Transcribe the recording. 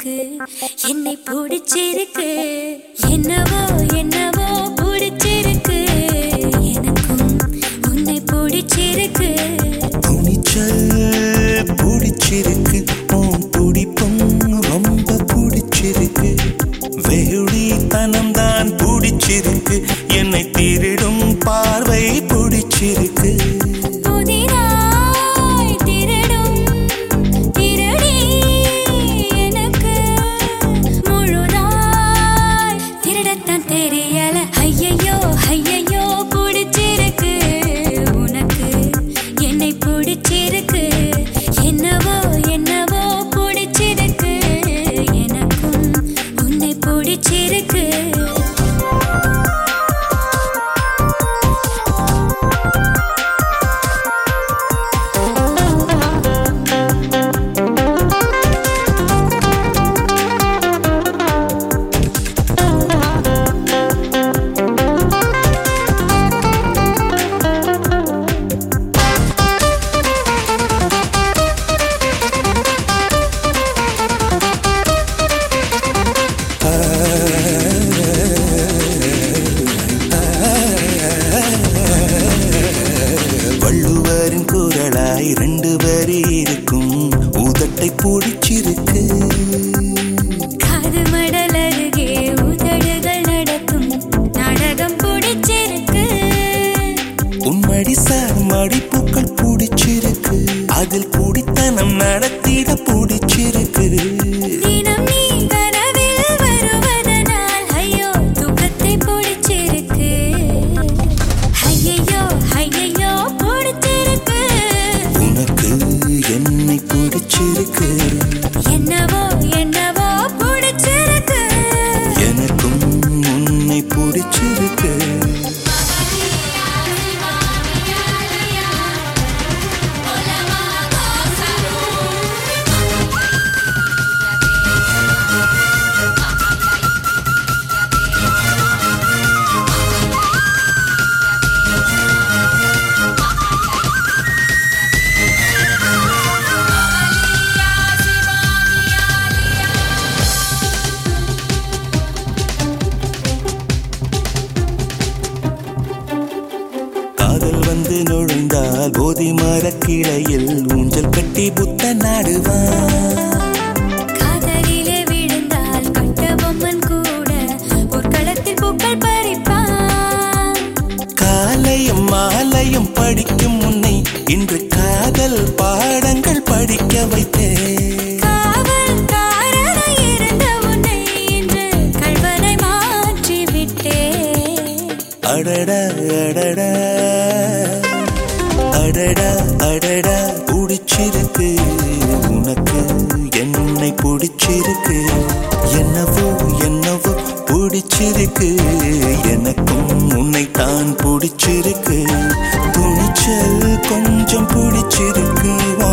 உனக்கு என்னை பிடிச்சிருக்கு. என்னவோ என்னவோ பிடிச்சிருக்கு. எனக்கும் உன்னை பிடிச்சிருக்கு. துணிச்சல் பிடிச்சிருக்கு. உன் துடிப்பும் ரொம்ப பிடிச்சிருக்கு. வெகுளித்தனம் தான் பிடிச்சிருக்கு. என்னை திருடும் பார்வை பிடிச்சிருக்கு. வள்ளுவரின் குரலாய் ரெண்டு வரி இருக்கும். உதட்டை பிடிச்சிருக்கு. உன்மடி சார் மடிப்புக்கள் பிடிச்சிருக்கு. அதில் குடித்தனம் நடத்திட பிடிச்சிருக்கு. வந்து நுழைந்தால் போதி மரக்கிளையில் ஊஞ்சல் கட்டி புத்த நாடுவான் காலையும் மாலையும் படிக்கும் உன்னை இன்று காதல் பாடங்கள் படிக்க வைத்தேன். அடடா அடடா பிடிச்சிருக்கு. உனக்கு என்னை பிடிச்சிருக்கு. என்னவோ என்னவோ பிடிச்சிருக்கு. எனக்கும் உன்னை தான் பிடிச்சிருக்கு. துணிச்சல் கொஞ்சம் பிடிச்சிருக்கு. வா